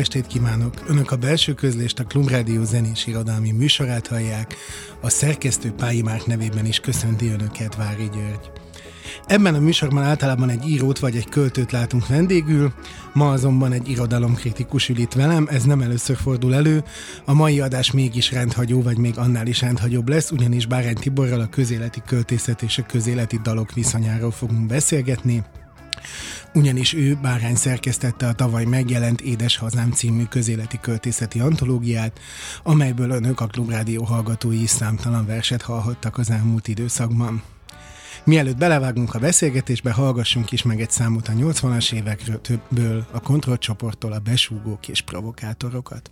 estét kívánok! Önök a belső közlést a Klubrádió zenés irodalmi műsorát hallják. A szerkesztő Pályi Márk nevében is köszönti Önöket Vári György. Ebben a műsorban általában egy írót vagy egy költőt látunk vendégül, ma azonban egy irodalomkritikus ül itt velem, ez nem először fordul elő, a mai adás mégis rendhagyó, vagy még annál is rendhagyóbb lesz, ugyanis Bárány Tiborral a közéleti költészet és a közéleti dalok viszonyáról fogunk beszélgetni, ugyanis ő Bárány szerkesztette a tavaly megjelent Édes Hazám című közéleti költészeti antológiát, amelyből önök a Klubrádió hallgatói is számtalan verset hallhattak az elmúlt időszakban. Mielőtt belevágunk a beszélgetésbe, hallgassunk is meg egy számot a 80-as évekből, a kontrollcsoporttól a besúgók és provokátorokat.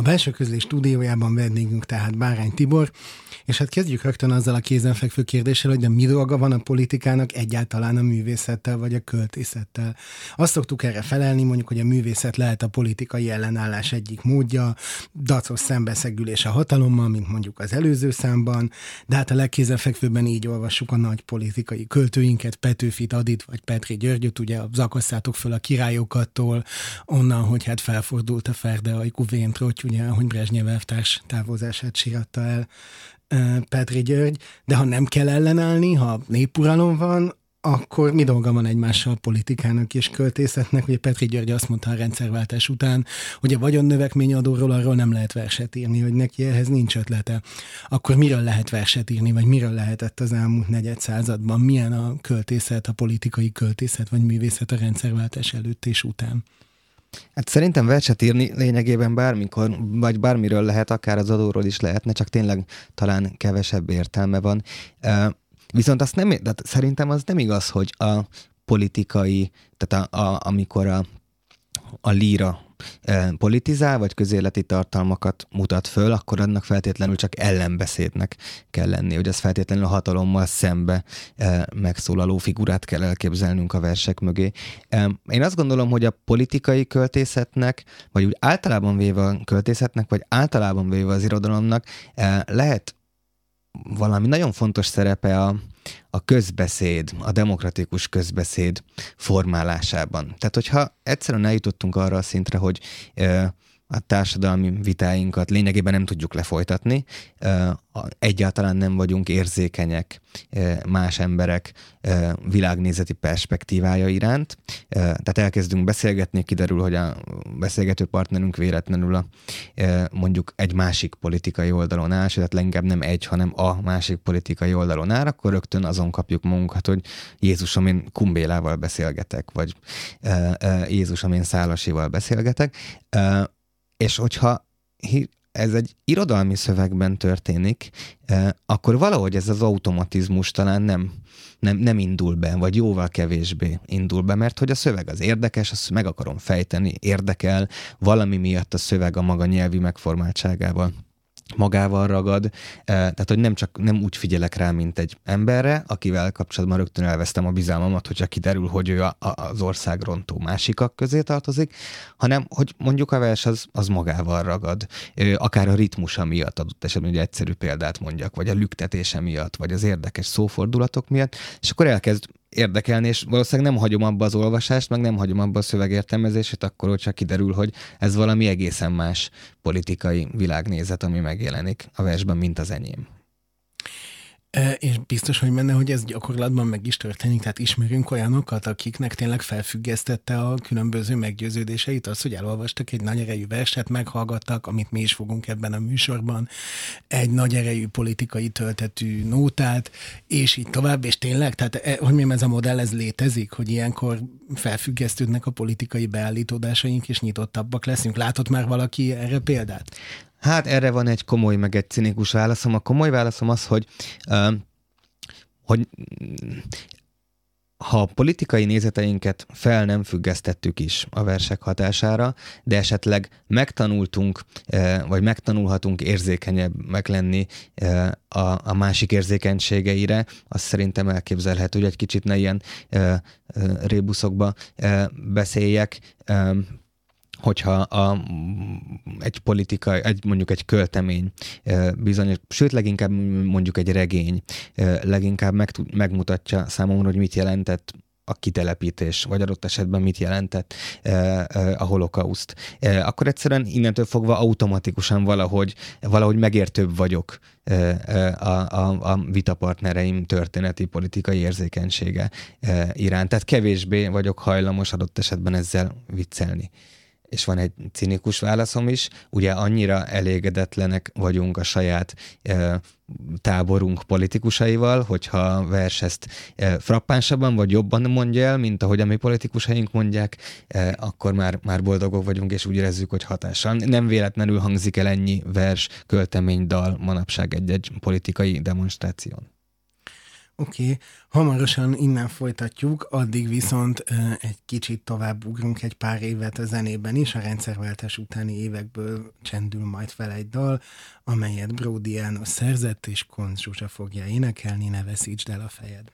A belső közlés stúdiójában vendégünk tehát Bárány Tibor, és hát kezdjük rögtön azzal a kézenfekvő kérdéssel, hogy de mi dolga van a politikának egyáltalán a művészettel vagy a költészettel. Azt szoktuk erre felelni, mondjuk, hogy a művészet lehet a politikai ellenállás egyik módja, dacos szembeszegülés a hatalommal, mint mondjuk az előző számban, de hát a legkézenfekvőbben így olvassuk a nagy politikai költőinket, Petőfit, Adit vagy Petri Györgyöt, ugye zakasszátok föl a királyokattól, onnan, hogy hát felfordult a Ferde Ajkú Véntrotty, ugye, hogy Brezsnyev elvtárs távozását síratta el Petri György, de ha nem kell ellenállni, ha népuralom van, akkor mi dolga van egymással politikának és költészetnek? Ugye Petri György azt mondta a rendszerváltás után, hogy a vagyonnövekmény adóról arról nem lehet verset írni, hogy neki ehhez nincs ötlete. Akkor miről lehet verset írni, vagy miről lehetett az elmúlt negyed században? Milyen a költészet, a politikai költészet, vagy művészet a rendszerváltás előtt és után? Hát szerintem verset írni lényegében bármikor, vagy bármiről lehet, akár az adóról is lehetne, csak tényleg talán kevesebb értelme van. Viszont azt nem, tehát szerintem az nem igaz, hogy a politikai, tehát a, a, amikor a, a líra politizál, vagy közéleti tartalmakat mutat föl, akkor annak feltétlenül csak ellenbeszédnek kell lenni, hogy az feltétlenül a hatalommal szembe megszólaló figurát kell elképzelnünk a versek mögé. Én azt gondolom, hogy a politikai költészetnek, vagy úgy általában véve a költészetnek, vagy általában véve az irodalomnak lehet valami nagyon fontos szerepe a, a közbeszéd, a demokratikus közbeszéd formálásában. Tehát, hogyha egyszerűen eljutottunk arra a szintre, hogy a társadalmi vitáinkat lényegében nem tudjuk lefolytatni, egyáltalán nem vagyunk érzékenyek más emberek világnézeti perspektívája iránt. Tehát elkezdünk beszélgetni, kiderül, hogy a beszélgető partnerünk véletlenül a, mondjuk egy másik politikai oldalon áll, tehát legalább nem egy, hanem a másik politikai oldalon áll, akkor rögtön azon kapjuk magunkat, hogy Jézusom, én Kumbélával beszélgetek, vagy Jézusom, én Szálasival beszélgetek és hogyha ez egy irodalmi szövegben történik, akkor valahogy ez az automatizmus talán nem, nem, nem indul be, vagy jóval kevésbé indul be, mert hogy a szöveg az érdekes, azt meg akarom fejteni, érdekel, valami miatt a szöveg a maga nyelvi megformáltságával magával ragad, tehát hogy nem csak nem úgy figyelek rá, mint egy emberre, akivel kapcsolatban rögtön elvesztem a bizalmamat, hogyha kiderül, hogy ő a, a, az országrontó másikak közé tartozik, hanem hogy mondjuk a vers az, az magával ragad, akár a ritmusa miatt adott esetben, hogy egyszerű példát mondjak, vagy a lüktetése miatt, vagy az érdekes szófordulatok miatt, és akkor elkezd érdekelni, és valószínűleg nem hagyom abba az olvasást, meg nem hagyom abba a szövegértelmezését, akkor hogy csak kiderül, hogy ez valami egészen más politikai világnézet, ami megjelenik a versben, mint az enyém. És biztos, hogy menne, hogy ez gyakorlatban meg is történik, tehát ismerünk olyanokat, akiknek tényleg felfüggesztette a különböző meggyőződéseit, az, hogy elolvastak egy nagy erejű verset, meghallgattak, amit mi is fogunk ebben a műsorban, egy nagy erejű politikai töltetű nótát, és így tovább, és tényleg, tehát e, hogy mi ez a modell, ez létezik, hogy ilyenkor felfüggesztődnek a politikai beállítódásaink, és nyitottabbak leszünk. Látott már valaki erre példát? Hát erre van egy komoly, meg egy cinikus válaszom. A komoly válaszom az, hogy, hogy ha a politikai nézeteinket fel nem függesztettük is a versek hatására, de esetleg megtanultunk, vagy megtanulhatunk érzékenyebbek lenni a, a másik érzékenységeire, az szerintem elképzelhető, hogy egy kicsit ne ilyen rébuszokba beszéljek, hogyha a, egy politika, egy, mondjuk egy költemény bizonyos, sőt leginkább mondjuk egy regény leginkább meg, megmutatja számomra, hogy mit jelentett a kitelepítés, vagy adott esetben mit jelentett a holokauszt. Akkor egyszerűen innentől fogva automatikusan valahogy, valahogy megértőbb vagyok a, a, a vitapartnereim történeti politikai érzékenysége iránt. Tehát kevésbé vagyok hajlamos adott esetben ezzel viccelni és van egy cinikus válaszom is, ugye annyira elégedetlenek vagyunk a saját e, táborunk politikusaival, hogyha vers ezt e, frappánsabban vagy jobban mondja el, mint ahogy a mi politikusaink mondják, e, akkor már, már boldogok vagyunk, és úgy érezzük, hogy hatással. Nem véletlenül hangzik el ennyi vers, költemény, dal manapság egy-egy politikai demonstráción. Oké, okay. hamarosan innen folytatjuk, addig viszont egy kicsit tovább ugrunk egy pár évet a zenében is, a rendszerváltás utáni évekből csendül majd fel egy dal, amelyet Brody János szerzett, és Konz Zsuzsa fogja énekelni, ne veszítsd el a fejed.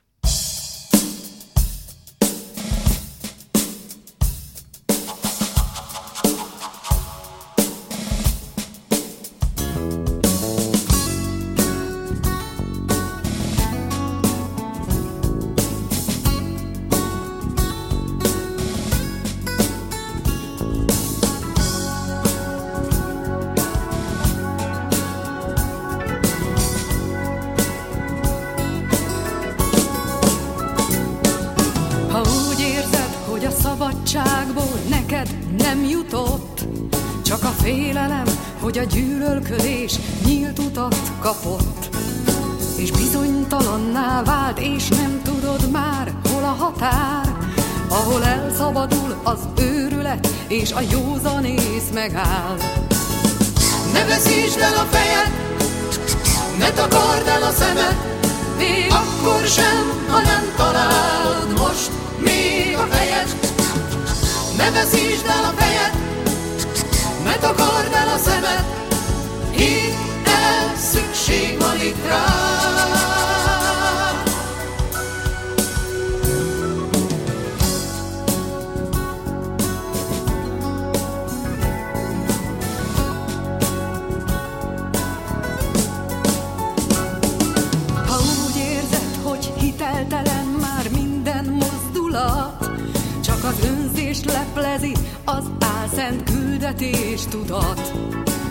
Az álszent küldetés tudat.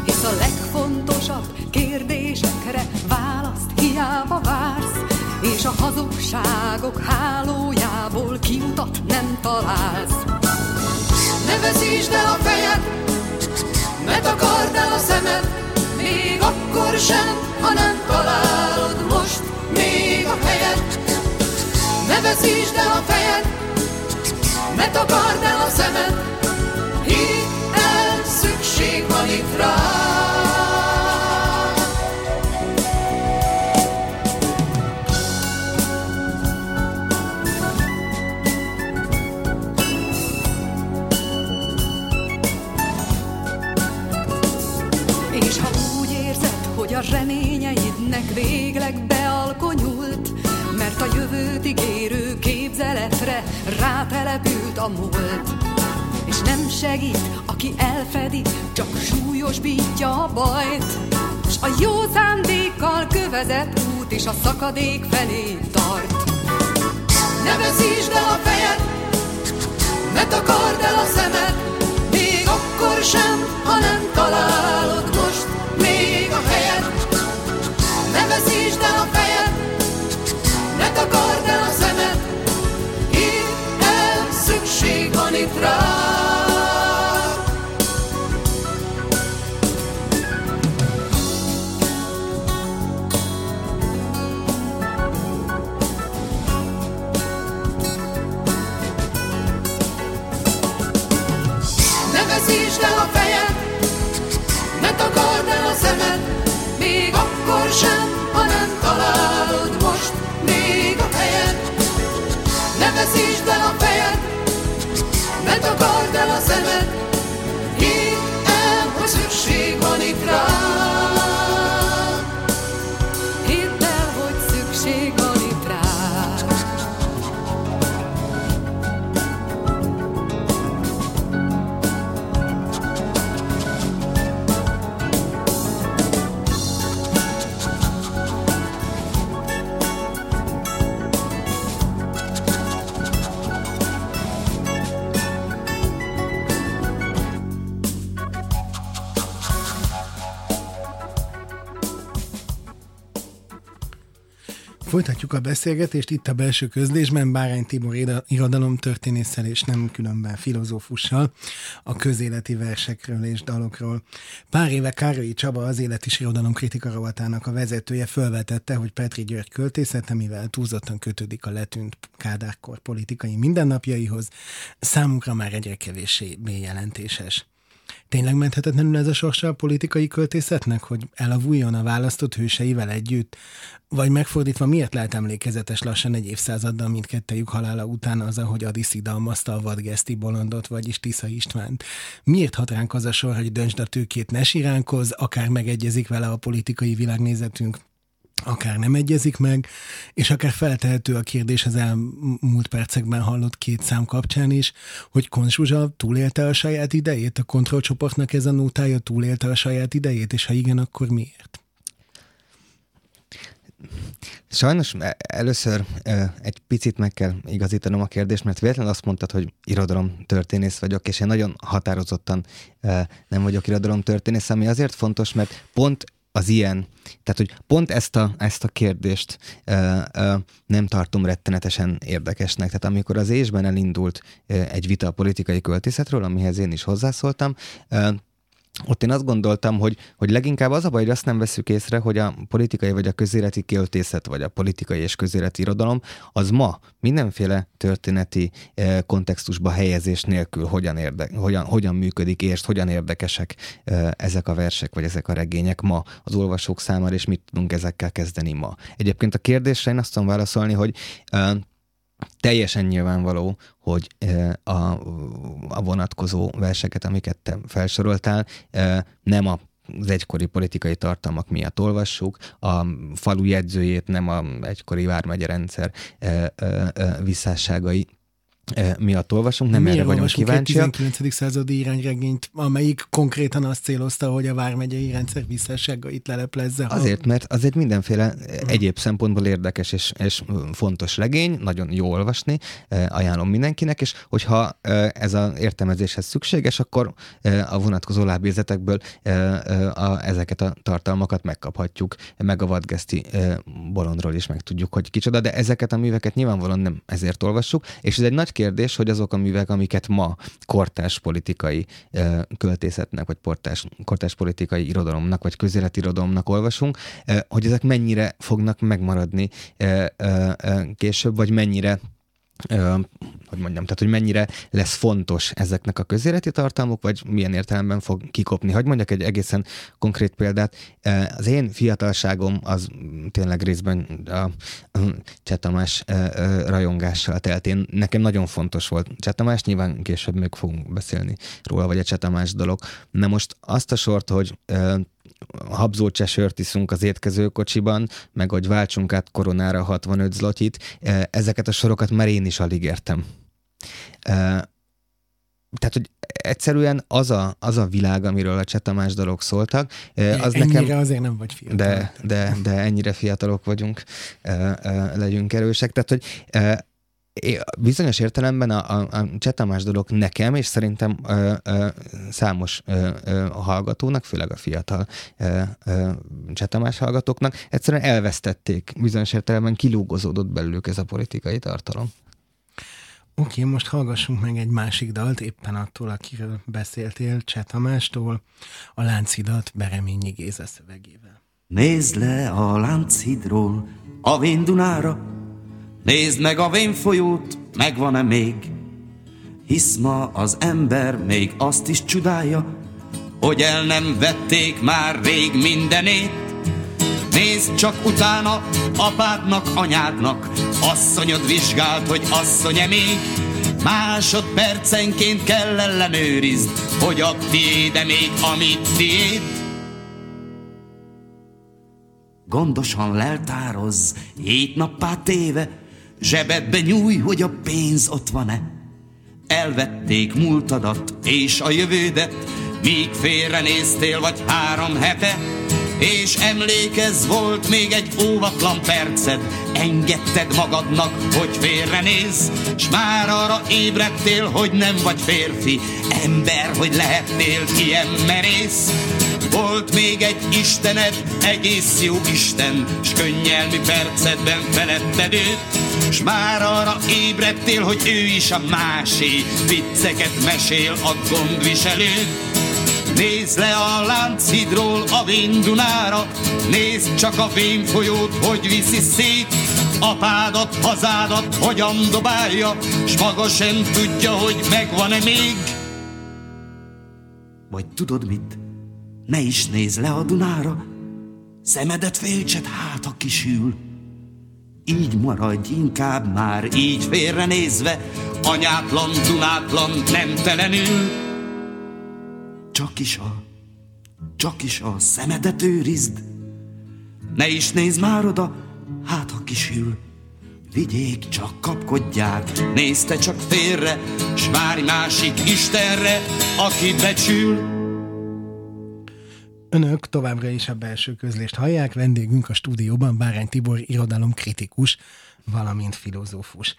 Hisz a legfontosabb kérdésekre választ hiába vársz, és a hazugságok hálójából kiutat nem találsz. Ne veszítsd el a fejed, ne takard el a szemed, még akkor sem, ha nem találod most még a helyed. Ne veszítsd el a fejed, ne takard el a szemed, hidd el, szükség van itt rá. És ha úgy érzed, hogy a reményeidnek végleg bealkonyult, mert a jövőt ígérő képzeletre rátelepült a múlt. És nem segít, aki elfedi, csak súlyosbítja a bajt. És a jó szándékkal kövezett út is a szakadék felé tart. Ne veszítsd el a fejed, ne takard el a szemed, még akkor sem, ha nem találod most még a helyed. Ne veszítsd el a fejed, ne takard el a szemed, hidd el, szükség van itt feszítsd el a fejed, ne takard el a szemed, még akkor sem, ha nem találod most még a helyed. Ne veszítsd el a fejed, ne takard el a szemed, Folytatjuk a beszélgetést itt a belső közlésben Bárány Tibor irodalomtörténésszel és nem különben filozófussal a közéleti versekről és dalokról. Pár éve Károly Csaba az Élet és Irodalom kritika rovatának a vezetője felvetette, hogy Petri György költészete, mivel túlzottan kötődik a letűnt kádárkor politikai mindennapjaihoz, számunkra már egyre kevéssé jelentéses. Tényleg menthetetlenül ez a sorsa a politikai költészetnek, hogy elavuljon a választott hőseivel együtt? Vagy megfordítva, miért lehet emlékezetes lassan egy évszázaddal mindkettejük halála után az, ahogy Adi szidalmazta a vadgeszti bolondot, vagyis Tisza Istvánt? Miért hat ránk az a sor, hogy döntsd a tőkét ne siránkoz, akár megegyezik vele a politikai világnézetünk? Akár nem egyezik meg, és akár feltehető a kérdés az elmúlt percekben hallott két szám kapcsán is, hogy Konzsuzsa túlélte a saját idejét, a kontrollcsoportnak ez a nótája túlélte a saját idejét, és ha igen, akkor miért? Sajnos e, először egy picit meg kell igazítanom a kérdést, mert véletlenül azt mondtad, hogy irodalom történész vagyok, és én nagyon határozottan nem vagyok irodalom történész, ami azért fontos, mert pont az ilyen, tehát hogy pont ezt a, ezt a kérdést ö, ö, nem tartom rettenetesen érdekesnek. Tehát amikor az ésben elindult ö, egy vita a politikai költészetről, amihez én is hozzászóltam, ö, ott én azt gondoltam, hogy, hogy leginkább az a baj, hogy azt nem veszük észre, hogy a politikai vagy a közéleti költészet, vagy a politikai és közéleti irodalom, az ma mindenféle történeti eh, kontextusba helyezés nélkül hogyan, érde, hogyan, hogyan működik, és hogyan érdekesek eh, ezek a versek, vagy ezek a regények ma az olvasók számára, és mit tudunk ezekkel kezdeni ma. Egyébként a kérdésre én azt tudom válaszolni, hogy eh, teljesen nyilvánvaló, hogy a, a vonatkozó verseket, amiket te felsoroltál, nem a az egykori politikai tartalmak miatt olvassuk, a falu jegyzőjét nem a egykori vármegye rendszer visszásságai miatt olvasunk, nem Miért erre vagyunk kíváncsiak. egy 19. századi irányregényt, amelyik konkrétan azt célozta, hogy a vármegyei rendszer visszásságait leleplezze? Azért, mert az egy mindenféle egyéb szempontból érdekes és, és fontos regény, nagyon jó olvasni, ajánlom mindenkinek, és hogyha ez az értelmezéshez szükséges, akkor a vonatkozó lábjegyzetekből ezeket a tartalmakat megkaphatjuk, meg a vadgeszti bolondról is megtudjuk, hogy kicsoda, de ezeket a műveket nyilvánvalóan nem ezért olvassuk, és ez egy nagy kérdés, hogy azok a művek, amiket ma kortás politikai költészetnek, vagy portás, kortás politikai irodalomnak, vagy közéleti irodalomnak olvasunk, hogy ezek mennyire fognak megmaradni később, vagy mennyire hogy mondjam, tehát hogy mennyire lesz fontos ezeknek a közéleti tartalmuk, vagy milyen értelemben fog kikopni. Hogy mondjak egy egészen konkrét példát. Az én fiatalságom az tényleg részben a Csetamás rajongással telt. Én, nekem nagyon fontos volt Csetamás, nyilván később még fogunk beszélni róla, vagy a Csetamás dolog. Na most azt a sort, hogy habzócse sört iszunk az étkezőkocsiban, meg hogy váltsunk át koronára 65 zlotyit, e, ezeket a sorokat már én is alig értem. E, tehát, hogy egyszerűen az a, az a világ, amiről a Csetamás dolog szóltak, e, az ennyire nekem... azért nem vagy fiatal. De, de, de ennyire fiatalok vagyunk, legyünk erősek. Tehát, hogy bizonyos értelemben a, a, a Csetamás dolog nekem, és szerintem ö, ö, számos ö, ö, hallgatónak, főleg a fiatal ö, ö, Csetamás hallgatóknak, egyszerűen elvesztették, bizonyos értelemben kilúgozódott belőlük ez a politikai tartalom. Oké, okay, most hallgassunk meg egy másik dalt, éppen attól, akiről beszéltél, Csetamástól, a Láncidat Bereményi Géza szövegével. Nézd le a Lánchidról a Véndunára, Nézd meg a vén folyót, megvan-e még? Hisz ma az ember még azt is csodálja, hogy el nem vették már rég mindenét. Nézd csak utána apádnak, anyádnak, asszonyod vizsgált, hogy asszony-e még. Másodpercenként kell ellenőrizd, hogy a tiéd még, amit tiéd. Gondosan leltározz, hét nappá téve, Zsebedbe nyúj, hogy a pénz ott van-e. Elvették múltadat és a jövődet, míg félrenéztél vagy három hete, és emlékez, volt még egy óvatlan perced, engedted magadnak, hogy félrenéz, s már arra ébredtél, hogy nem vagy férfi, ember, hogy lehetnél ilyen merész. Volt még egy Istened, egész jó Isten, s könnyelmi percedben feletted őt, s már arra ébredtél, hogy ő is a másé, vicceket mesél a gondviselő. Nézd le a Lánchidról a Vindunára, nézd csak a folyót, hogy viszi szét, apádat, hazádat hogyan dobálja, s maga sem tudja, hogy megvan-e még. Vagy tudod mit? Ne is nézz le a Dunára, szemedet félcset hát, ha kisül. Így maradj inkább már, így félrenézve, anyátlan, dunátlan, nem telenül. Csak is a, csak is a szemedet őrizd, ne is nézz már oda, hát ha kisül. Vigyék, csak kapkodják, nézte csak félre, s várj másik Istenre, aki becsül. Önök továbbra is a belső közlést hallják, vendégünk a stúdióban Bárány Tibor irodalom kritikus, valamint filozófus.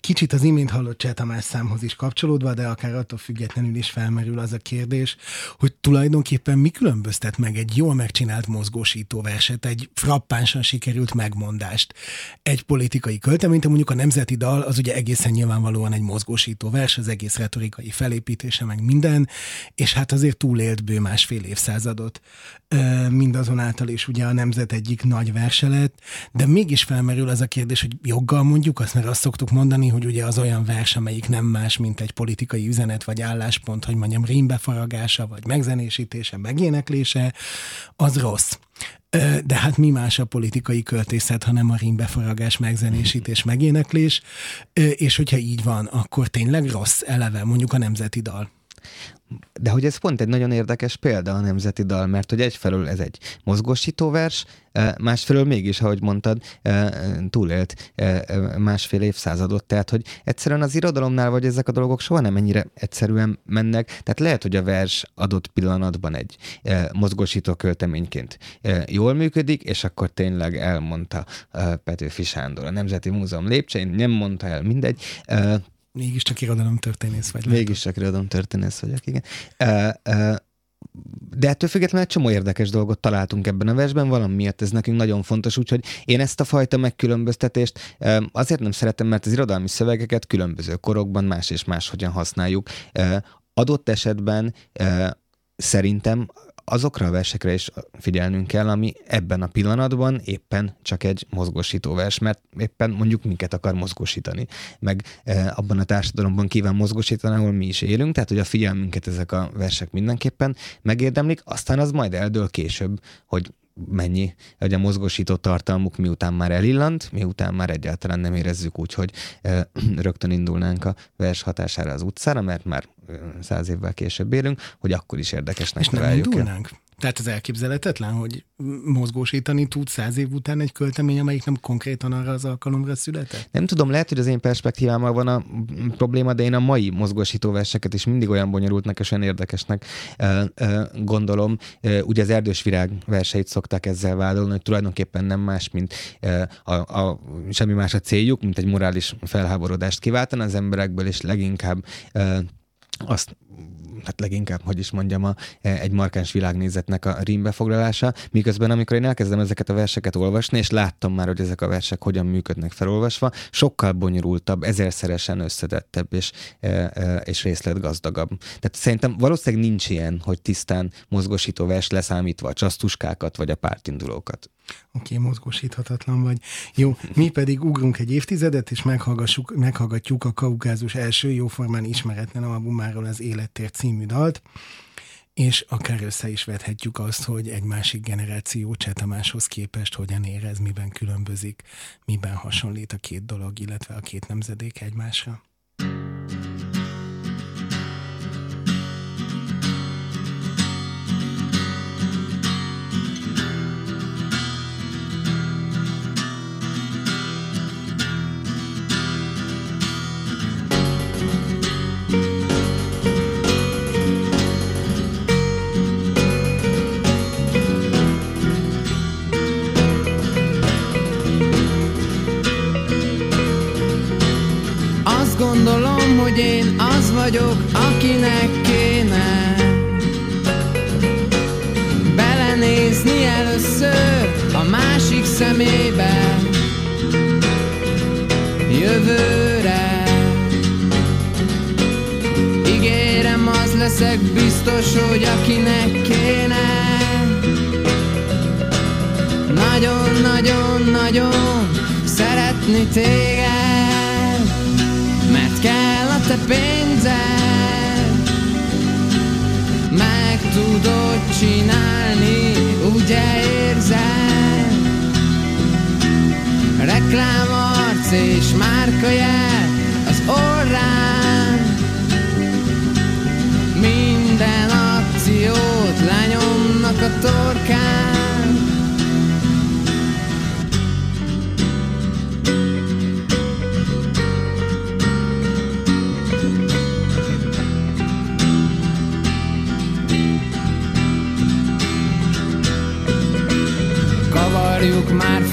Kicsit az imént hallott Cseh Tamás számhoz is kapcsolódva, de akár attól függetlenül is felmerül az a kérdés, hogy tulajdonképpen mi különböztet meg egy jól megcsinált mozgósító verset, egy frappánsan sikerült megmondást, egy politikai költeményt, mondjuk a Nemzeti Dal, az ugye egészen nyilvánvalóan egy mozgósító vers, az egész retorikai felépítése, meg minden, és hát azért túlélt bő másfél évszázadot. Mindazonáltal is ugye a Nemzet egyik nagy verse lett, de mégis felmerül az a kérdés, kérdés, hogy joggal mondjuk azt, mert azt szoktuk mondani, hogy ugye az olyan vers, amelyik nem más, mint egy politikai üzenet vagy álláspont, hogy mondjam, rímbefaragása, vagy megzenésítése, megéneklése, az rossz. De hát mi más a politikai költészet, hanem a rímbefaragás, megzenésítés, megéneklés, és hogyha így van, akkor tényleg rossz eleve, mondjuk a nemzeti dal. De hogy ez pont egy nagyon érdekes példa a nemzeti dal, mert hogy egyfelől ez egy mozgósító vers, másfelől mégis, ahogy mondtad, túlélt másfél évszázadot, tehát hogy egyszerűen az irodalomnál vagy ezek a dolgok soha nem ennyire egyszerűen mennek, tehát lehet, hogy a vers adott pillanatban egy mozgósító költeményként jól működik, és akkor tényleg elmondta Petőfi Sándor. A Nemzeti Múzeum lépcsőjén, nem mondta el, mindegy, Mégiscsak irodalomtörténész vagy. Mégiscsak irodalomtörténész vagyok, igen. Uh, uh, de ettől függetlenül egy csomó érdekes dolgot találtunk ebben a versben, valamiért ez nekünk nagyon fontos, úgyhogy én ezt a fajta megkülönböztetést azért nem szeretem, mert az irodalmi szövegeket különböző korokban más és más hogyan használjuk. Adott esetben szerintem azokra a versekre is figyelnünk kell, ami ebben a pillanatban éppen csak egy mozgósító vers, mert éppen mondjuk minket akar mozgósítani, meg e, abban a társadalomban kíván mozgósítani, ahol mi is élünk, tehát hogy a figyelmünket ezek a versek mindenképpen megérdemlik, aztán az majd eldől később, hogy mennyi, hogy a mozgósító tartalmuk miután már elillant, miután már egyáltalán nem érezzük úgy, hogy e, rögtön indulnánk a vers hatására az utcára, mert már száz évvel később élünk, hogy akkor is érdekesnek És nem indulnánk? Tehát az elképzelhetetlen, hogy mozgósítani tud száz év után egy költemény, amelyik nem konkrétan arra az alkalomra született? Nem tudom, lehet, hogy az én perspektívámmal van a probléma, de én a mai mozgósító verseket is mindig olyan bonyolultnak és olyan érdekesnek gondolom. Ugye az erdős virág verseit szokták ezzel vádolni, hogy tulajdonképpen nem más, mint a, a, semmi más a céljuk, mint egy morális felháborodást kiváltani az emberekből, és leginkább azt hát leginkább, hogy is mondjam, a, e, egy markáns világnézetnek a rímbefoglalása, miközben amikor én elkezdem ezeket a verseket olvasni, és láttam már, hogy ezek a versek hogyan működnek felolvasva, sokkal bonyolultabb, ezerszeresen összetettebb és, e, e, és részletgazdagabb. Tehát szerintem valószínűleg nincs ilyen, hogy tisztán mozgosító vers leszámítva a csasztuskákat vagy a pártindulókat. Oké, okay, mozgósíthatatlan vagy. Jó, mi pedig ugrunk egy évtizedet, és meghallgatjuk a Kaukázus első jóformán ismeretlen albumáról az Élettért című dalt, és akár össze is vethetjük azt, hogy egy másik generáció Csetamáshoz képest hogyan érez, miben különbözik, miben hasonlít a két dolog, illetve a két nemzedék egymásra.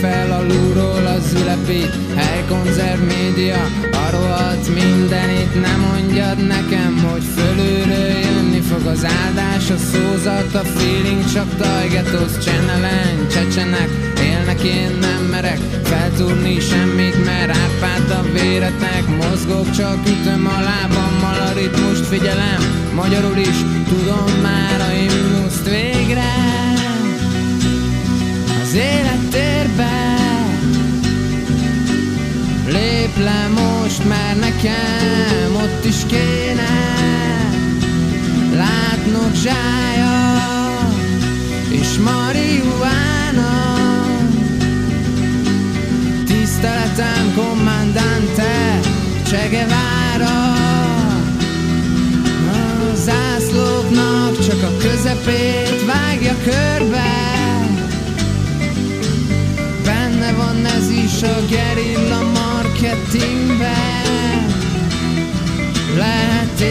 Fel alulról az ülepét Helykonzerv média, a mindenit Nem mondjad nekem, hogy fölülről jönni fog az áldás A szózat, a feeling, csak tajgetosz Csenelen, csecsenek, élnek én nem merek Feltúrni semmit, mert árpád a véretnek Mozgok, csak ütöm a lábammal a ritmust figyelem. Magyarul is tudom már a himnuszt végre. Az élettérbe Lép le most, mert nekem ott is kéne Látnok zsája és marihuána Tiszteletem, kommandante, Che Guevara. A zászlóknak csak a közepét vágja körbe. Benne van ez is a gerilla marketingben Lehet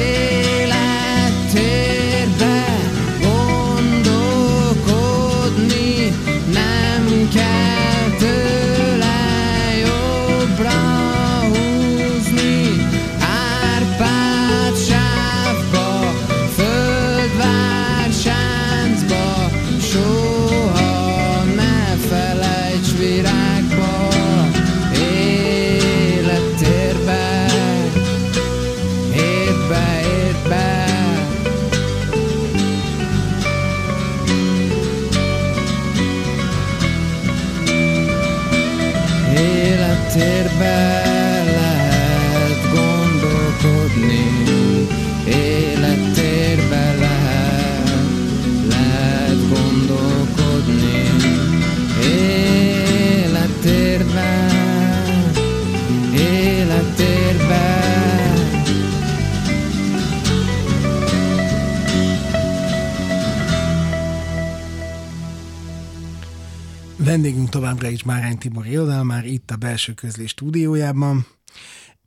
továbbra is Bárány Tibor irodalmár itt a belső közlés stúdiójában,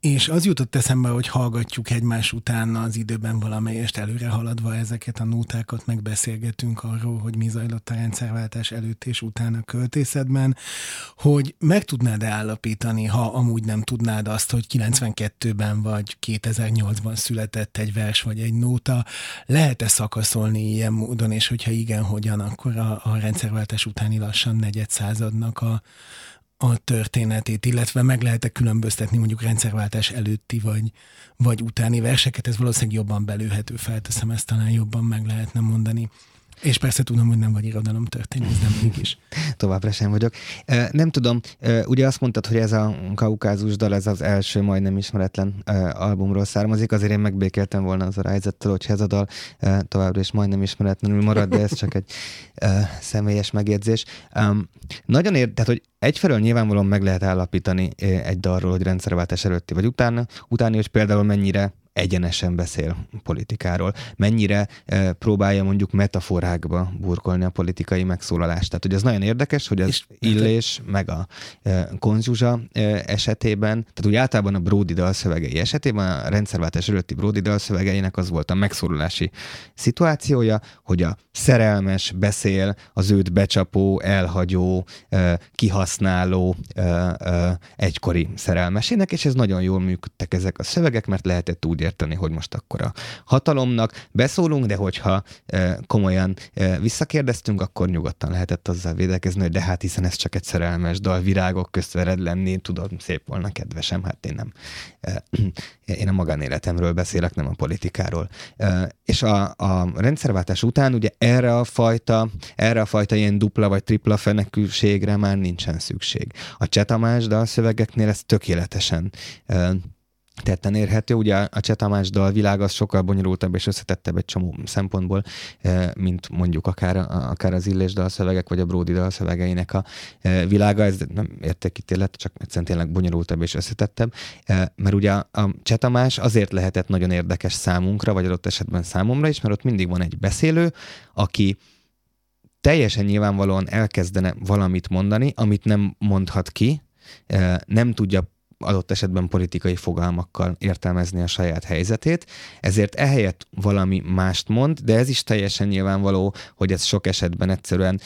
és az jutott eszembe, hogy hallgatjuk egymás után az időben valamelyest előre haladva ezeket a nótákat, megbeszélgetünk arról, hogy mi zajlott a rendszerváltás előtt és után a költészetben, hogy meg tudnád állapítani, ha amúgy nem tudnád azt, hogy 92-ben vagy 2008-ban született egy vers vagy egy nóta, lehet-e szakaszolni ilyen módon, és hogyha igen, hogyan, akkor a, a rendszerváltás utáni lassan negyed századnak a, a történetét, illetve meg lehet-e különböztetni mondjuk rendszerváltás előtti vagy, vagy utáni verseket, ez valószínűleg jobban belőhető, felteszem, ezt talán jobban meg lehetne mondani. És persze tudom, hogy nem vagy irodalomtörténész, de mégis. Továbbra sem vagyok. Nem tudom, ugye azt mondtad, hogy ez a kaukázus dal, ez az első majdnem ismeretlen albumról származik, azért én megbékeltem volna az a rájzettel, hogy ez a dal továbbra is majdnem ismeretlenül marad, de ez csak egy személyes megjegyzés. Nagyon ér, tehát, hogy egyfelől nyilvánvalóan meg lehet állapítani egy dalról, hogy rendszerváltás előtti vagy utána, utáni, hogy például mennyire egyenesen beszél politikáról, mennyire e, próbálja mondjuk metaforákba burkolni a politikai megszólalást. Tehát, hogy ez nagyon érdekes, hogy az És- illés, meg a e, konzsuzsa e, esetében, tehát úgy általában a Brody dalszövegei esetében, a rendszerváltás előtti Brody dalszövegeinek az volt a megszólalási szituációja, hogy a szerelmes beszél az őt becsapó, elhagyó, kihasználó egykori szerelmesének, és ez nagyon jól működtek ezek a szövegek, mert lehetett úgy érteni, hogy most akkor a hatalomnak beszólunk, de hogyha komolyan visszakérdeztünk, akkor nyugodtan lehetett azzal védekezni, hogy de hát hiszen ez csak egy szerelmes dal, virágok közt vered lenni, tudod, szép volna, kedvesem, hát én nem, én a magánéletemről beszélek, nem a politikáról. És a, a rendszerváltás után ugye erre a fajta, erre a fajta ilyen dupla vagy tripla fenekülségre már nincsen szükség. A Csetamás dalszövegeknél ez tökéletesen tetten érhető. Ugye a Csetamás dal világ az sokkal bonyolultabb és összetettebb egy csomó szempontból, mint mondjuk akár, akár az Illés dalszövegek, vagy a Bródi dalszövegeinek a világa. Ez nem értékítélet, csak egyszerűen tényleg bonyolultabb és összetettebb. Mert ugye a Csetamás azért lehetett nagyon érdekes számunkra, vagy adott esetben számomra is, mert ott mindig van egy beszélő, aki teljesen nyilvánvalóan elkezdene valamit mondani, amit nem mondhat ki, nem tudja adott esetben politikai fogalmakkal értelmezni a saját helyzetét, ezért ehelyett valami mást mond, de ez is teljesen nyilvánvaló, hogy ez sok esetben egyszerűen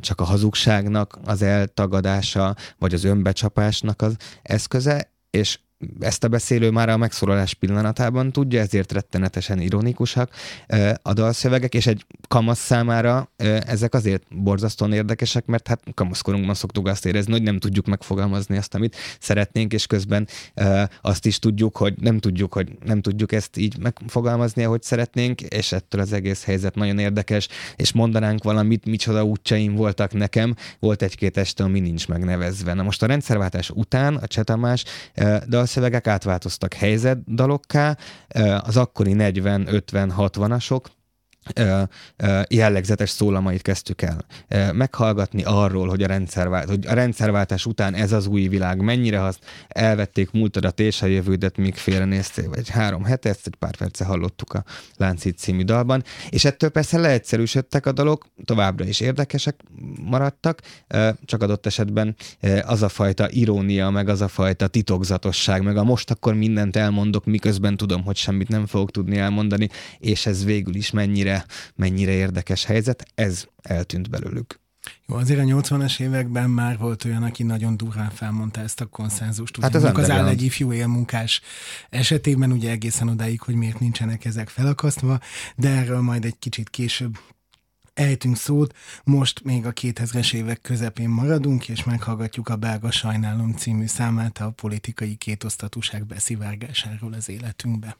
csak a hazugságnak az eltagadása, vagy az önbecsapásnak az eszköze, és ezt a beszélő már a megszólalás pillanatában tudja, ezért rettenetesen ironikusak a dalszövegek, és egy kamasz számára ezek azért borzasztóan érdekesek, mert hát kamaszkorunkban szoktuk azt érezni, hogy nem tudjuk megfogalmazni azt, amit szeretnénk, és közben azt is tudjuk, hogy nem tudjuk, hogy nem tudjuk ezt így megfogalmazni, ahogy szeretnénk, és ettől az egész helyzet nagyon érdekes, és mondanánk valamit, micsoda útjaim voltak nekem, volt egy-két este, ami nincs megnevezve. Na most a rendszerváltás után a Csetamás dalszövegek átváltoztak helyzetdalokká, az akkori 40-50-60-asok jellegzetes szólamait kezdtük el meghallgatni arról, hogy a, rendszervált, hogy a rendszerváltás után ez az új világ mennyire az elvették múltadat és a jövődet, míg félrenéztél, vagy három hete, ezt egy pár perce hallottuk a Láncít című dalban, és ettől persze leegyszerűsödtek a dalok, továbbra is érdekesek maradtak, csak adott esetben az a fajta irónia, meg az a fajta titokzatosság, meg a most akkor mindent elmondok, miközben tudom, hogy semmit nem fogok tudni elmondani, és ez végül is mennyire mennyire, mennyire érdekes helyzet, ez eltűnt belőlük. Jó, azért a 80-as években már volt olyan, aki nagyon durván felmondta ezt a konszenzust. Hát az, az áll egy ifjú élmunkás esetében ugye egészen odáig, hogy miért nincsenek ezek felakasztva, de erről majd egy kicsit később ejtünk szót, most még a 2000-es évek közepén maradunk, és meghallgatjuk a Belga Sajnálom című számát a politikai kétosztatúság beszivárgásáról az életünkbe.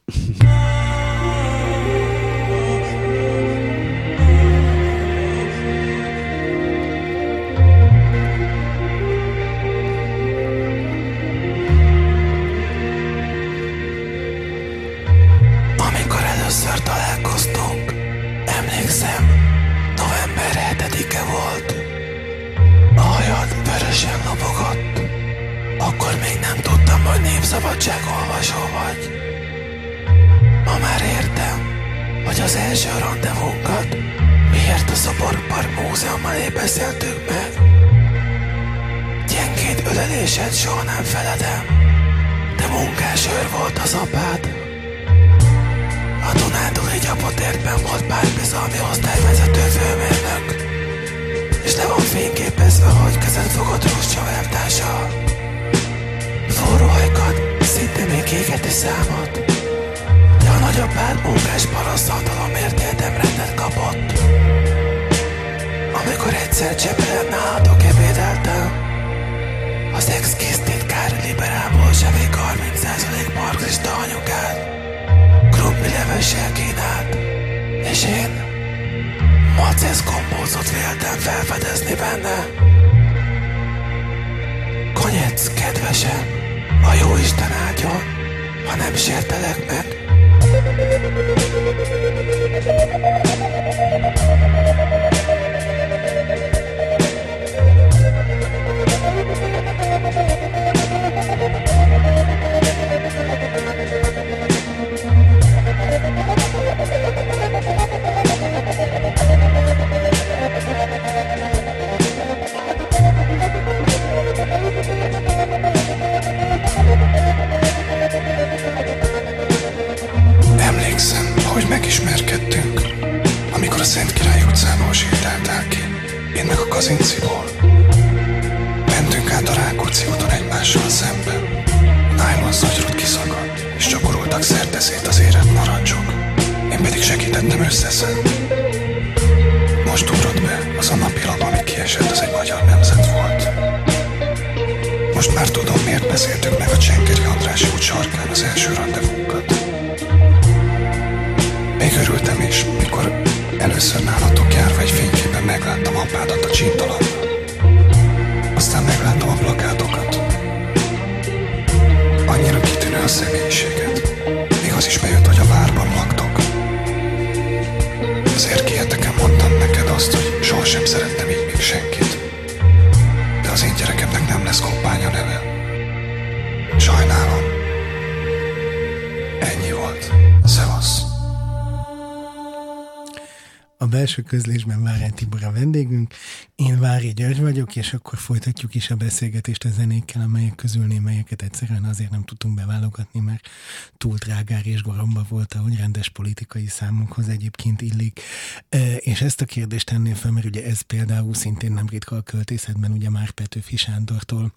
Közlésben Várány Tibor a vendégünk, én Vári György vagyok, és akkor folytatjuk is a beszélgetést a zenékkel, amelyek közül némelyeket egyszerűen azért nem tudtunk beválogatni, mert túl drágár és goromba volt, ahogy rendes politikai számokhoz egyébként illik. E, és ezt a kérdést tenném fel, mert ugye ez például szintén nem ritka a költészetben, ugye már Petőfi Sándortól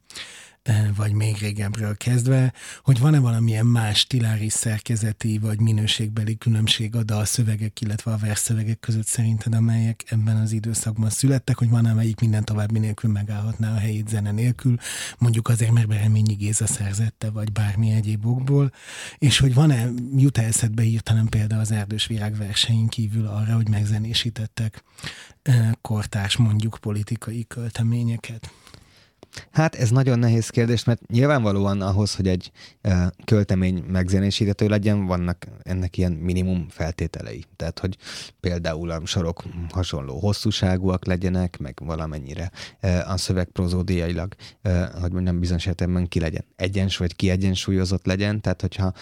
vagy még régebről kezdve, hogy van-e valamilyen más stiláris szerkezeti vagy minőségbeli különbség a dalszövegek, illetve a versszövegek között szerinted, amelyek ebben az időszakban születtek, hogy van amelyik minden további nélkül megállhatná a helyét zene nélkül, mondjuk azért, mert Bereményi Géza szerzette, vagy bármi egyéb okból, és hogy van-e, jut eszedbe hirtelen példa az Erdős Virág versein kívül arra, hogy megzenésítettek kortárs mondjuk politikai költeményeket? Hát ez nagyon nehéz kérdés, mert nyilvánvalóan ahhoz, hogy egy költemény megzenésíthető legyen, vannak ennek ilyen minimum feltételei. Tehát, hogy például a sorok hasonló hosszúságúak legyenek, meg valamennyire a szöveg prozódiailag, hogy mondjam, bizonyos értelemben ki legyen egyensúly, vagy kiegyensúlyozott legyen. Tehát, hogyha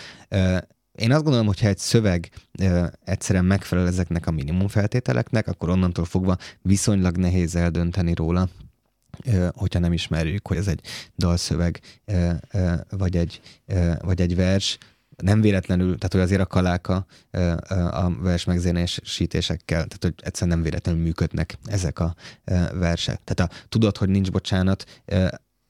én azt gondolom, hogy ha egy szöveg ö, egyszerűen megfelel ezeknek a minimum feltételeknek, akkor onnantól fogva viszonylag nehéz eldönteni róla, hogyha nem ismerjük, hogy ez egy dalszöveg, vagy egy, vagy egy vers, nem véletlenül, tehát hogy azért a kaláka a vers megzenésítésekkel, tehát hogy egyszerűen nem véletlenül működnek ezek a versek. Tehát a tudod, hogy nincs bocsánat,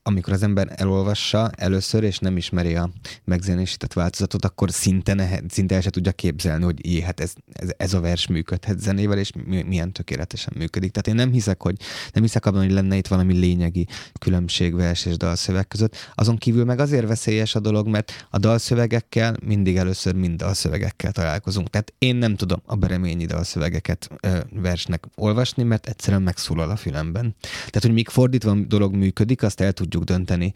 amikor az ember elolvassa először, és nem ismeri a megzenésített változatot, akkor szinte, nehe, szinte el se tudja képzelni, hogy jé, hát ez, ez, ez a vers működhet zenével, és milyen tökéletesen működik. Tehát én nem hiszek, hogy nem hiszek abban, hogy lenne itt valami lényegi különbség vers és dalszöveg között. Azon kívül meg azért veszélyes a dolog, mert a dalszövegekkel mindig először mind dalszövegekkel találkozunk. Tehát én nem tudom a bereményi dalszövegeket ö, versnek olvasni, mert egyszerűen megszólal a fülemben. Tehát, hogy míg fordítva a dolog működik, azt el tud tudjuk dönteni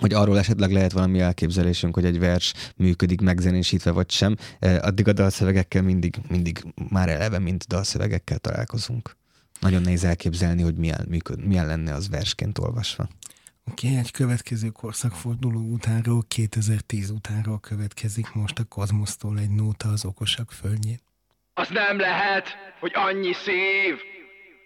hogy arról esetleg lehet valami elképzelésünk, hogy egy vers működik megzenésítve vagy sem, addig a dalszövegekkel mindig, mindig már eleve mind dalszövegekkel találkozunk. Nagyon nehéz elképzelni, hogy milyen, működ, milyen lenne az versként olvasva. Oké, okay, egy következő korszakforduló utánról, 2010 utánról következik most a Kozmosztól egy nóta az okosak földjén. Az nem lehet, hogy annyi szív,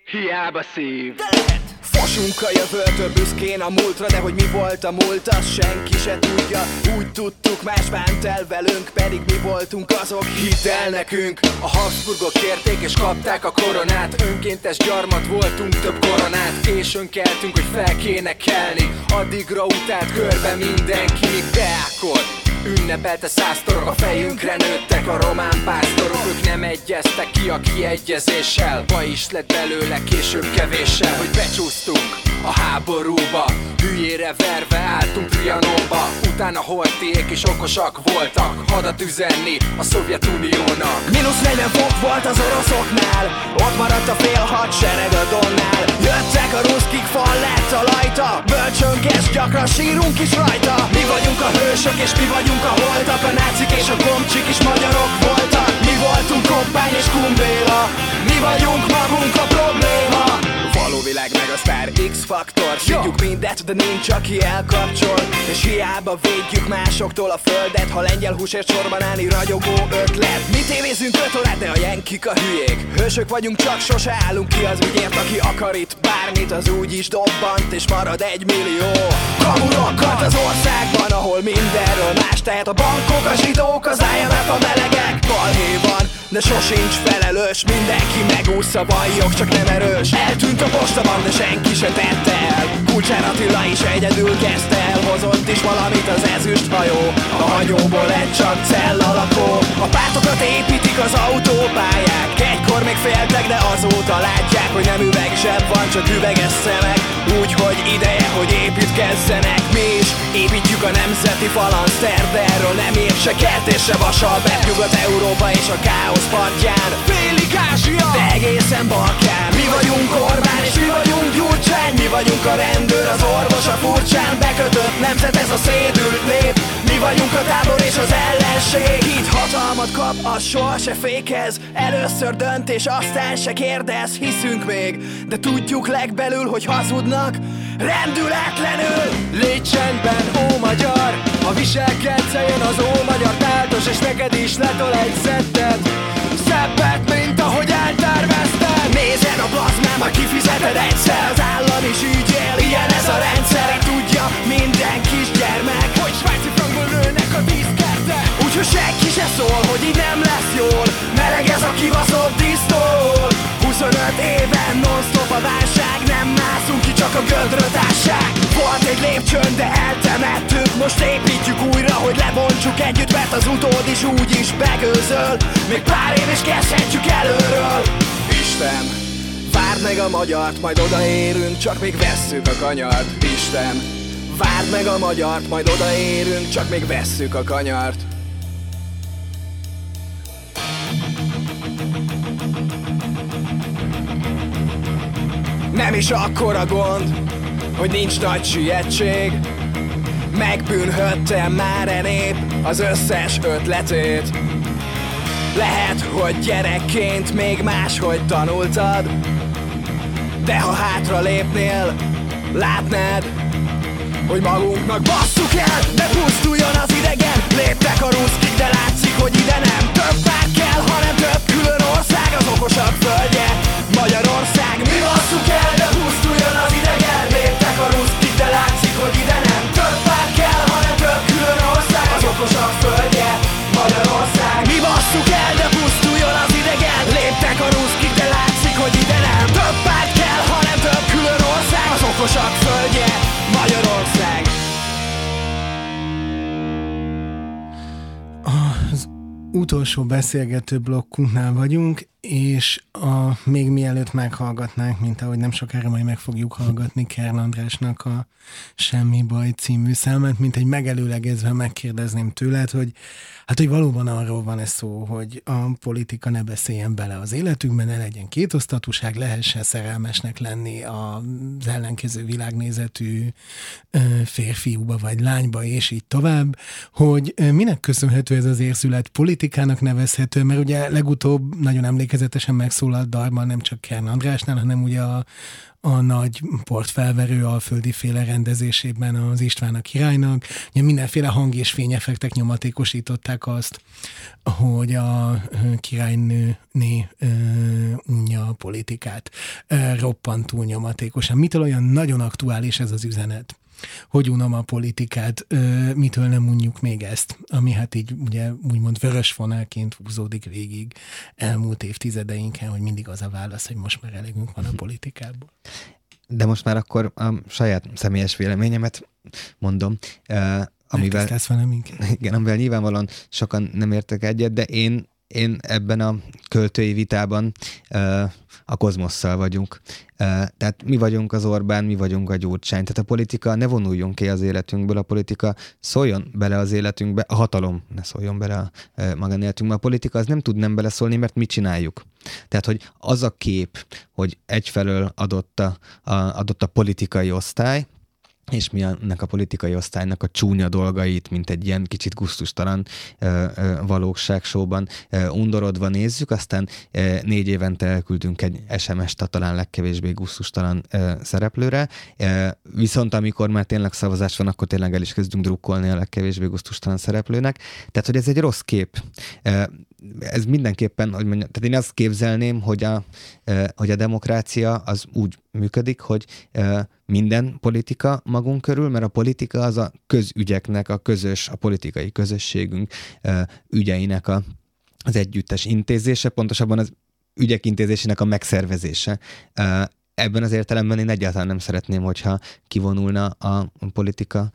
hiába szív. De lehet! Fosunk a jövőtől büszkén a múltra, de hogy mi volt a múlt, azt senki se tudja. Úgy tudtuk, más bánt el velünk, pedig mi voltunk azok. Hidd el nekünk, a Habsburgok kérték és kapták a koronát. Önkéntes gyarmat voltunk több koronát. És önkeltünk, hogy fel kéne kelni. Addigra utált körbe mindenki, de akkor Ünnepelte száztorok, a fejünkre nőttek a román pásztorok. Ők nem egyeztek ki a kiegyezéssel Ba is lett belőle később kevéssel Hogy becsúsztunk a háborúba. Hülyére verve álltunk Trianonba. Utána hortiék és okosak voltak Hadat üzenni a Szovjetuniónak. Minusz 40 fok volt az oroszoknál Ott maradt a fél hadsereg a Donnál. Jöttek a ruszkik, fal lett a lajta Bölcsönkes, gyakran sírunk is rajta. Mi vagyunk a hősök és mi vagyunk a holtak A nácik és a gomcsik is magyarok voltak. Mi voltunk Koppány és Kumbéla Mi vagyunk magunk a probléma. Való világ meg a sztár X-faktor Szidjuk mindet, de nincs aki elkapcsol. És hiába védjük másoktól a földet Ha lengyel húsért sorban állni ragyogó ötlet Mi tévézünk öt órát, de a jenkik a hülyék. Hősök vagyunk, csak sose állunk ki az ügyért Aki akar itt bármit, az úgy is dobbant És marad egy millió. Kamurokat az országban, ahol mindenről más Tehet. A bankok, a zsidók, az IMF, a melegek. Balhé van, de sosincs felelős. Mindenki megúszza, bajok, csak nem erős. Eltűnt a postaban, de senki se tette el. Kulcsár Attila is egyedül kezdte Elhozott is valamit az ezüst hajó. A hagyóból egy csak cellalakó A pártokat építik az autópályák. Egykor még féltek, de azóta látják Hogy nem üvegzseb van, csak üveges szemek Úgyhogy ideje, hogy építkezzenek Mi is. Építjük a nemzeti falanszter De erről nem ír se kert és se vasalbert Nyugat-Európa és a káosz partján. Félig Ázsia, de egészen Balkán. Mi vagyunk Orbán és mi vagyunk Gyurcsány. Mi vagyunk a rendőr, az orvos, a furcsán. Bekötött nemzet, ez a szédült nép Mi vagyunk a tábor és az ellenség. Itt hatalmat kap, az soha se fékez. Először dönt és aztán se kérdez. Hiszünk még, de tudjuk legbelül, hogy hazudnak. Rendületlenül! Légy csendben, ó magyar! Ha viselkedsz, jön az ó magyar táltos És neked is letol egy szettet. Szebbet, mint ahogy eltervezted. Nézzen a plazmán, majd kifizeted egyszer. Az állam is így él, ilyen ez a rendszer. Tudja minden kisgyermek Hogy vízkertek Úgyhogy senki se szól, hogy így nem lesz jól. Meleg ez a kibaszott disztól. 25 éven non-stop a válság Nem mászunk ki, csak a gödrötásság Volt egy lépcsőn, de eltemettük. Most építjük újra, hogy lebontsuk együtt Mert az utód is úgy is begőzöl. Még pár év és kezdhetjük előről. Isten, várd meg a magyart, majd odaérünk Csak még vesszük a kanyart. Isten, várd meg a magyart, majd odaérünk Csak még vesszük a kanyart. Nem is akkora gond, hogy nincs nagy sietség Megbűnhöttem már e az összes ötletét. Lehet, hogy gyerekként még máshogy tanultad De ha hátra lépnél, látnád hogy magunknak basszuk el, de pusztuljon az idegen Léptek a ruszkik, de látszik, hogy ide nem Több pár kell, hanem több külön ország Az okosabb földje, Magyarország Mi basszuk el, de pusztuljon az idegen Léptek a ruszkik, de látszik, hogy ide nem Több pár kell, hanem több külön ország Az okosabb földje, Magyarország Mi basszuk el, de pusztuljon az idegen Léptek a ruszkik, de látszik, hogy ide nem Több pár okosabb földje, Magyarország. Az utolsó beszélgető blokkunknál vagyunk, és a, még mielőtt meghallgatnánk, mint ahogy nem sokára majd meg fogjuk hallgatni Kern Andrásnak a Semmi baj című számát, mint egy megelőlegezve megkérdezném tőled, hogy hát, hogy valóban arról van ez szó, hogy a politika ne beszéljen bele az életünkben, ne legyen kétosztatúság, lehessen szerelmesnek lenni az ellenkező világnézetű férfiúba vagy lányba, és így tovább, hogy minek köszönhető ez az érzület politikának nevezhető, mert ugye legutóbb nagyon emlékezetesen megszólalt Darban nem csak Kern Andrásnál, hanem ugye a, a nagy portfelverő alföldi féle rendezésében az István a királynak. Ugye mindenféle hang és fényefektek nyomatékosították azt, hogy a királynőné unja a politikát. Roppantúl nyomatékosan. Mitől olyan nagyon aktuális ez az üzenet? Hogy unom a politikát, mitől nem unjuk még ezt, ami hát így ugye úgymond vörös fonálként húzódik végig elmúlt évtizedeinken, hogy mindig az a válasz, hogy most már elegünk van a politikából. De most már akkor a saját személyes véleményemet mondom. Amivel? Igen, amivel nyilvánvalóan sokan nem értek egyet, de én én ebben a költői vitában uh, a kozmosszal vagyunk. Tehát mi vagyunk az Orbán, mi vagyunk a Gyurcsány. Tehát a politika ne vonuljon ki az életünkből, a politika szóljon bele az életünkbe, a hatalom ne szóljon bele a magánéletünkbe. A politika az nem tud nem beleszólni, mert mi csináljuk. Tehát, hogy az a kép, hogy egyfelől adott a, a, adott a politikai osztály, és mi ennek a politikai osztálynak a csúnya dolgait, mint egy ilyen kicsit gusztustalan valóságsóban undorodva nézzük, aztán négy évente elküldünk egy SMS-t a talán legkevésbé gusztustalan ö, szereplőre, viszont amikor már tényleg szavazás van, akkor tényleg el is kezdünk drukkolni a legkevésbé gusztustalan szereplőnek. Tehát, hogy ez egy rossz kép. Ez mindenképpen, hogy mondjam, tehát én azt képzelném, hogy a, hogy a demokrácia az úgy működik, hogy minden politika magunk körül, mert a politika az a közügyeknek, a közös, a politikai közösségünk ügyeinek a, az együttes intézése, pontosabban az ügyek intézésének a megszervezése ebben az értelemben én egyáltalán nem szeretném, hogyha kivonulna a politika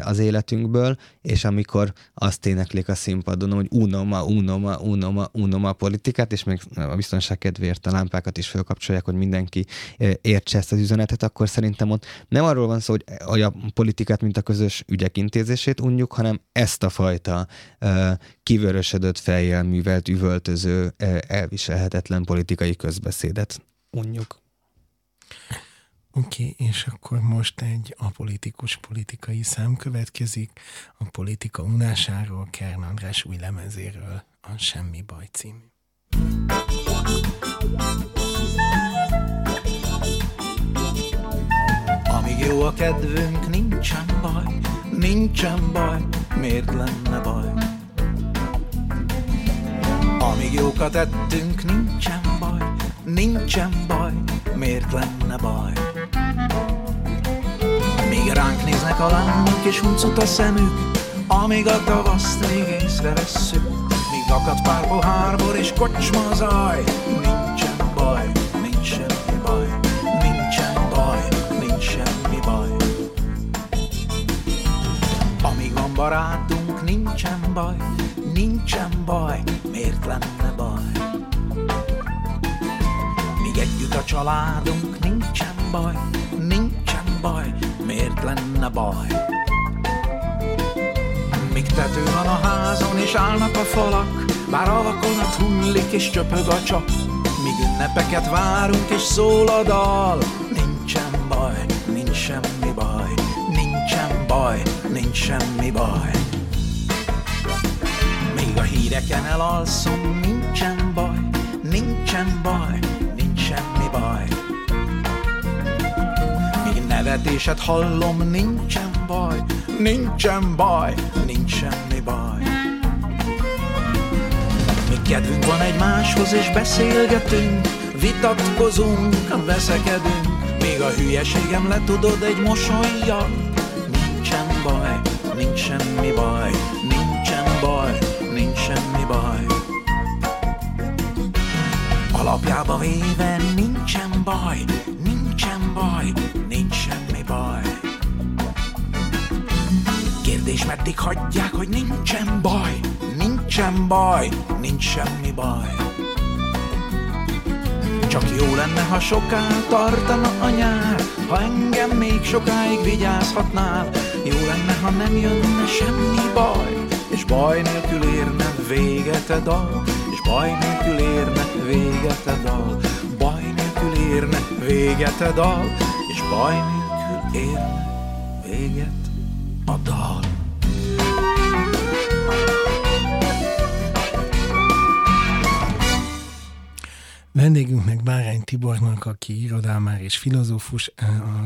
az életünkből, és amikor azt éneklik a színpadon, hogy unoma, unoma, unoma, unoma a politikát, és még a biztonság kedvéért a lámpákat is felkapcsolják, hogy mindenki értse ezt az üzenetet, akkor szerintem ott nem arról van szó, hogy a politikát, mint a közös ügyek intézését unjuk, hanem ezt a fajta kivörösödött fejjel művelt, üvöltöző, elviselhetetlen politikai közbeszédet unjuk. Oké, okay, és akkor most egy apolitikus politikai szám következik a politika unásáról, Kern András új lemezéről, a Semmi Baj című. Amíg jó a kedvünk, nincsen baj, nincsen baj, miért lenne baj? Amíg jókat ettünk, nincsen baj, nincsen baj, miért lenne baj? Míg ránk néznek a lányok és huncut a szemük, amíg a tavaszt még észrevesszük, míg akad pár pohárbor és kocsma zaj, nincsen baj, nincs semmi baj, nincsen baj, nincs semmi baj. Amíg van barátunk, nincsen baj, nincsen baj, családunk, nincsen baj, nincsen baj, miért lenne baj? Míg tető van a házon és állnak a falak, bár a vakonat hullik és csöpög a csap, míg ünnepeket várunk és szól a dal, nincsen baj, nincs semmi baj, nincsen baj, nincs semmi baj. Míg a híreken elalszom, nincsen baj, nincsen baj, Míg nevetéset hallom, nincsen baj, nincsen baj, nincs semmi baj. Míg kedvünk van egymáshoz és beszélgetünk, vitatkozunk, veszekedünk, még a hülyeségem le tudod egy mosolyjal, nincsen baj, nincs semmi baj, nincsen baj, nincs semmi baj. Alapjába véve nincsen baj, nincsen baj, nincs semmi baj. Kérdés meddig hagyják, hogy nincsen baj, nincsen baj, nincs semmi baj. Csak jó lenne, ha soká tartana a nyár, ha engem még sokáig vigyázhatnál. Jó lenne, ha nem jönne semmi baj, és baj nélkül érne véget a dal, és baj nélkül érne véget a dal, baj nélkül érne véget a dal, és baj nélkül Vendégünknek Bárány Tibornak, aki irodalmár és filozófus,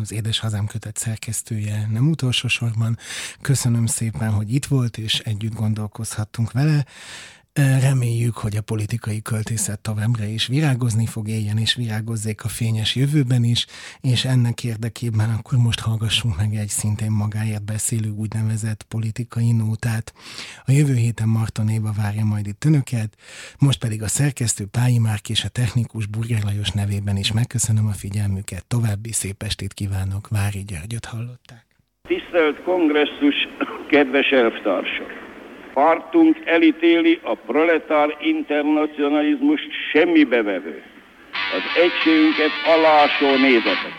az Édeshazám kötet szerkesztője, nem utolsó sorban. Köszönöm szépen, hogy itt volt, és együtt gondolkozhattunk vele. Reméljük, hogy a politikai költészet továbbra is virágozni fog éljen, és virágozzék a fényes jövőben is, és ennek érdekében akkor most hallgassunk meg egy szintén magáért beszélő úgynevezett politikai nótát. A jövő héten Marton Éva várja majd itt önöket, most pedig a szerkesztő Pályi Márk és a technikus Burger Lajos nevében is megköszönöm a figyelmüket, további szép estét kívánok, Vári Györgyöt hallották. Tisztelt kongresszus, kedves elvtársak! Pártunk elítéli a proletár internacionalizmust semmibevevő, az egységünket alásó nézeteket.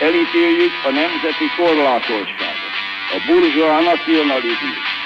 Elítéljük a nemzeti korlátoltságot, a burzsóa nacionalizmus,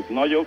feladatok nagyok,